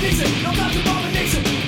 Nixon, no a abomination